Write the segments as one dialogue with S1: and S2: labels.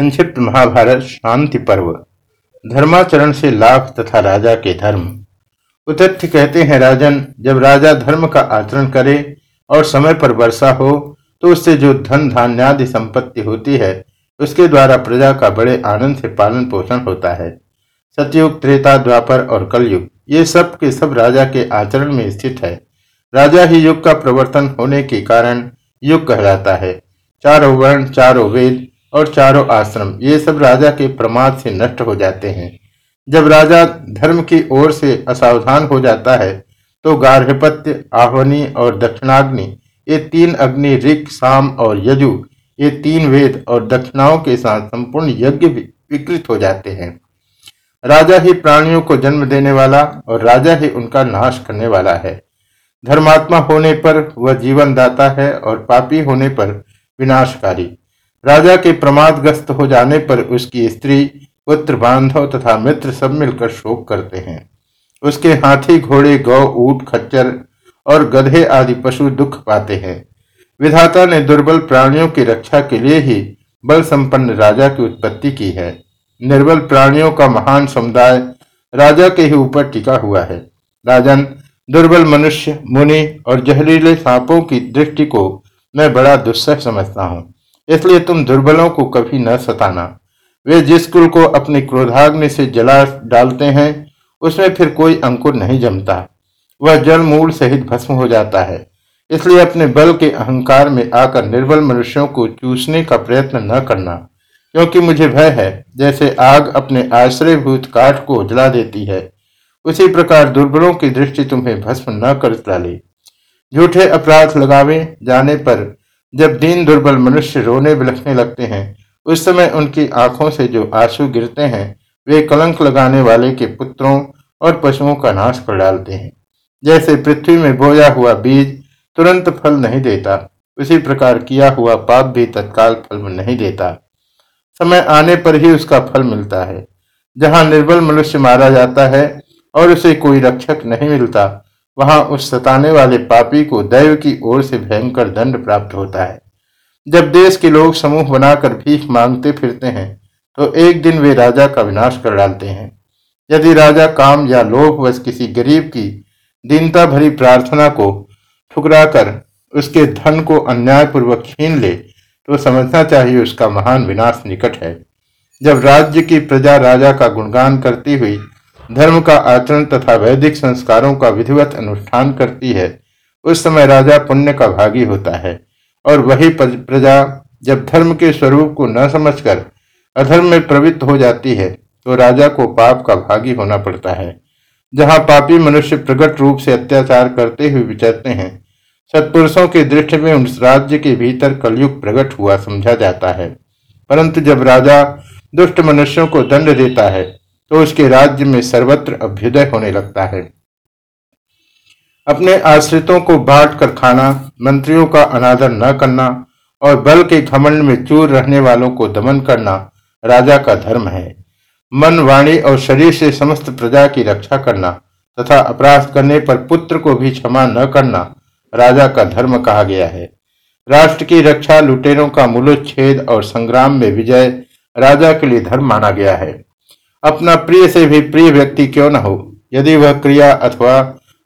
S1: संक्षिप्त महाभारत शांति पर्व। धर्माचरण से लाभ तथा राजा के धर्म। उतथ्य कहते हैं, राजन, जब राजा धर्म का आचरण करे और समय पर वर्षा हो तो उससे जो धन धान्यादि संपत्ति होती है, उसके द्वारा प्रजा का बड़े आनंद से पालन पोषण होता है। सतयुग, त्रेता, द्वापर और कलयुग, ये सब के सब राजा के आचरण में स्थित है। राजा ही युग का प्रवर्तन होने के कारण युग कहलाता है। चारों वर्ण, चारों वेद और चारों आश्रम, ये सब राजा के प्रमाद से नष्ट हो जाते हैं। जब राजा धर्म की ओर से असावधान हो जाता है तो गार्हपत्य, आह्वनी और दक्षिणाग्नि, ये तीन अग्नि, ऋक, साम और यजु, ये तीन वेद और दक्षिणाओं के साथ संपूर्ण यज्ञ विकृत हो जाते हैं। राजा ही प्राणियों को जन्म देने वाला और राजा ही उनका नाश करने वाला है। धर्मात्मा होने पर वह जीवन दाता है और पापी होने पर विनाशकारी। राजा के प्रमादग्रस्त हो जाने पर उसकी स्त्री, पुत्र बांधव तथा मित्र सब मिलकर शोक करते हैं। उसके हाथी, घोड़े, गौ, ऊट, खच्चर और गधे आदि पशु दुख पाते हैं। विधाता ने दुर्बल प्राणियों की रक्षा के लिए ही बल संपन्न राजा की उत्पत्ति की है। निर्बल प्राणियों का महान समुदाय राजा के ही ऊपर टिका हुआ है। राजन, दुर्बल मनुष्य, मुनि और जहरीले सांपों की दृष्टि को मैं बड़ा दुस्सह समझता हूँ। इसलिए तुम दुर्बलों को कभी न सताना। वे जिस कुल को अपनी क्रोधाग्नि से जला डालते हैं, उसमें फिर कोई अंकुर नहीं जमता। वह जल मूल सहित भस्म हो जाता है। इसलिए अपने बल के अहंकार में आकर निर्बल मनुष्यों को चूसने का प्रयत्न न करना, क्योंकि मुझे भय है, जैसे आग अपने आश्रयभूत काठ को जला देती है। उसी प्रकार दुर्बलों की दृष्टि तुम्हें भस्म न कर डाले। झूठे अपराध लगावे जाने पर जब दीन दुर्बल मनुष्य रोने बिलखने लगते हैं, उस समय उनकी आँखों से जो आँसू गिरते हैं, वे कलंक लगाने वाले के पुत्रों और पशुओं का नाश कर डालते हैं। जैसे पृथ्वी में बोया हुआ बीज तुरंत फल नहीं देता, उसी प्रकार किया हुआ पाप भी तत्काल फल नहीं देता। समय आने पर ही उसका फल मिलता है। जहाँ निर्बल मनुष्य मारा जाता है और उसे कोई रक्षक नहीं मिलता वहाँ उस सताने वाले पापी को दैव की ओर से भयंकर दंड प्राप्त होता है। जब देश के लोग समूह बनाकर भीख मांगते फिरते हैं तो एक दिन वे राजा का विनाश कर डालते हैं। यदि राजा काम या लोभ वश किसी गरीब की दीनता भरी प्रार्थना को ठुकराकर उसके धन को अन्यायपूर्वक छीन ले तो समझना चाहिए उसका महान विनाश निकट है। जब राज्य की प्रजा राजा का गुणगान करती हुई धर्म का आचरण तथा वैदिक संस्कारों का विधिवत अनुष्ठान करती है, उस समय राजा पुण्य का भागी होता है। और वही प्रजा जब धर्म के स्वरूप को न समझकर अधर्म में प्रवृत्त हो जाती है तो राजा को पाप का भागी होना पड़ता है। जहाँ पापी मनुष्य प्रकट रूप से अत्याचार करते हुए विचरते हैं, सत्पुरुषों की दृष्टि में उस राज्य के भीतर कलयुग प्रकट हुआ समझा जाता है। परंतु जब राजा दुष्ट मनुष्यों को दंड देता है तो उसके राज्य में सर्वत्र अभ्युदय होने लगता है। अपने आश्रितों को बांट कर खाना, मंत्रियों का अनादर न करना और बल के घमंड में चूर रहने वालों को दमन करना राजा का धर्म है। मन, वाणी और शरीर से समस्त प्रजा की रक्षा करना तथा अपराध करने पर पुत्र को भी क्षमा न करना राजा का धर्म कहा गया है। राष्ट्र की रक्षा लुटेरों का मूलोच्छेद और संग्राम में विजय राजा के लिए धर्म माना गया है। अपना प्रिय से भी प्रिय व्यक्ति क्यों न हो? यदि वह क्रिया अथवा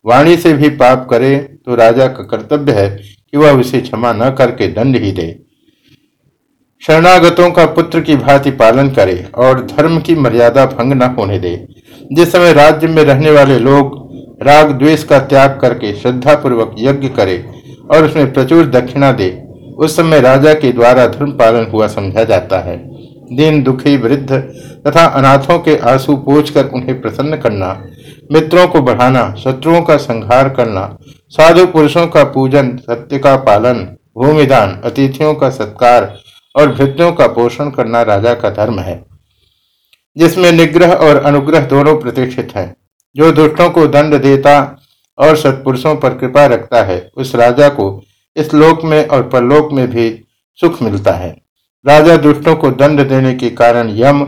S1: वाणी से भी पाप करे तो राजा का कर्तव्य है कि वह उसे क्षमा न करके दंड ही दे। शरणागतों का पुत्र की भांति पालन करे और धर्म की मर्यादा भंग न होने दे। जिस समय राज्य में रहने वाले लोग राग द्वेष का त्याग करके श्रद्धा पूर्वक यज्ञ करे और उसमें प्रचुर दक्षिणा दे, उस समय राजा के द्वारा धर्म पालन हुआ समझा जाता है। दीन दुखी वृद्ध तथा अनाथों के आँसू पोछकर उन्हें प्रसन्न करना, मित्रों को बढ़ाना, शत्रुओं का संहार करना, साधु पुरुषों का पूजन, सत्य का पालन, भूमिदान, अतिथियों का सत्कार और भृत्यों का पोषण करना राजा का धर्म है, जिसमें निग्रह और अनुग्रह दोनों प्रतिष्ठित है। जो दुष्टों को दंड देता और सत्पुरुषों पर कृपा रखता है, उस राजा को इस लोक में और परलोक में भी सुख मिलता है। राजा दुष्टों को दंड देने के कारण यम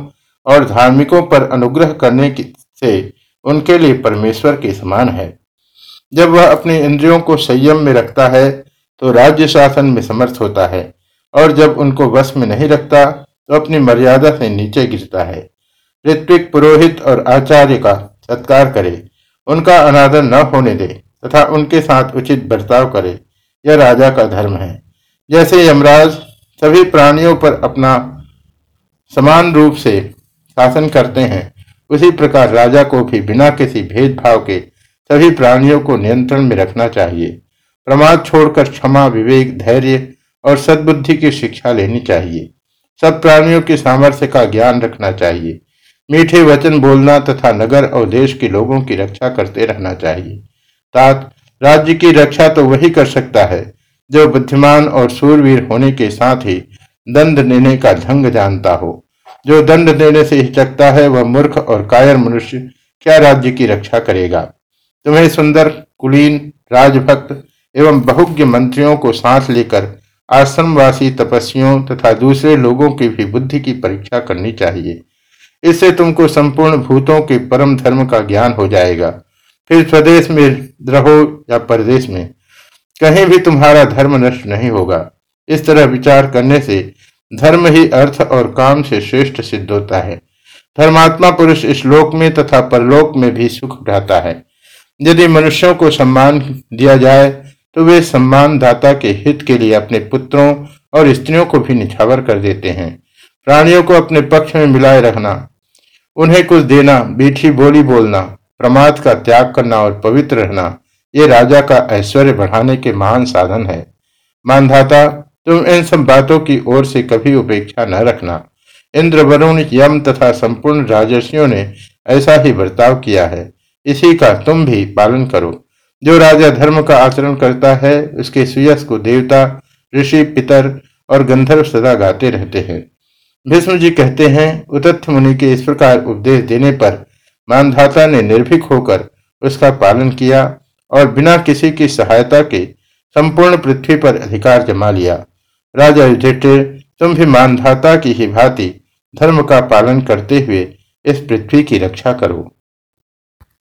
S1: और धार्मिकों पर अनुग्रह करने से उनके लिए परमेश्वर के समान है। जब वह अपने इंद्रियों को संयम में रखता है तो राज्य शासन में समर्थ होता है, और जब उनको वश में नहीं रखता तो अपनी मर्यादा से नीचे गिरता है। ऋत्विक पुरोहित और आचार्य का सत्कार करे, उनका अनादर न होने दे, तथा उनके साथ उचित बर्ताव करे, यह राजा का धर्म है। जैसे यमराज सभी प्राणियों पर अपना समान रूप से शासन करते हैं। उसी प्रकार राजा को भी बिना किसी भेदभाव के सभी प्राणियों को नियंत्रण में रखना चाहिए। प्रमाद छोड़कर क्षमा, विवेक, धैर्य और सद्बुद्धि की शिक्षा लेनी चाहिए। सब प्राणियों की सामर्थ्य का ज्ञान रखना चाहिए। मीठे वचन बोलना तथा नगर और देश के लोगों की रक्षा करते रहना चाहिए। तात, राज्य की रक्षा तो वही कर सकता है। जो बुद्धिमान और सूरवीर होने के साथ ही दंड देने का ढंग जानता हो। जो दंड देने से हिचकता है, वह मूर्ख और कायर मनुष्य क्या राज्य की रक्षा करेगा? तुम्हें सुंदर, कुलीन, राजभक्त एवं बहुज्ञ मंत्रियों को साथ लेकर आश्रमवासी तपस्वियों तथा दूसरे लोगों की भी बुद्धि की परीक्षा करनी चाहिए। इससे तुमको संपूर्ण भूतों के परम धर्म का ज्ञान हो जाएगा। फिर स्वदेश में रहो या परदेश में कहीं भी तुम्हारा धर्म नष्ट नहीं होगा। इस तरह विचार करने से धर्म ही अर्थ और काम से श्रेष्ठ सिद्ध होता है। धर्मात्मा पुरुष इस लोक में तथा परलोक में भी सुख उठाता है। यदि मनुष्यों को सम्मान दिया जाए तो वे सम्मान दाता के हित के लिए अपने पुत्रों और स्त्रियों को भी निछावर कर देते हैं। प्राणियों को अपने पक्ष में मिलाए रखना, उन्हें कुछ देना बीठी बोली बोलना, प्रमाद का त्याग करना और पवित्र रहना ये राजा का ऐश्वर्य बढ़ाने के महान साधन है। मानधाता, तुम इन सब बातों की ओर से कभी उपेक्षा न रखना। इंद्र वरुण यम तथा संपूर्ण राजर्षियों ने ऐसा ही बर्ताव किया है। इसी का तुम भी पालन करो। जो राजा धर्म का आचरण करता है, उसके सुयस को देवता, ऋषि, पितर और गंधर्व सदा गाते रहते हैं। भीष्म जी कहते हैं उतथ्य मुनि के इस प्रकार उपदेश देने पर मानधाता ने निर्भीक होकर उसका पालन किया और बिना किसी की सहायता के संपूर्ण पृथ्वी पर अधिकार जमा लिया। राजा युधिष्ठिर तुम भी मानधाता की ही भांति धर्म का पालन करते हुए इस पृथ्वी की रक्षा करो।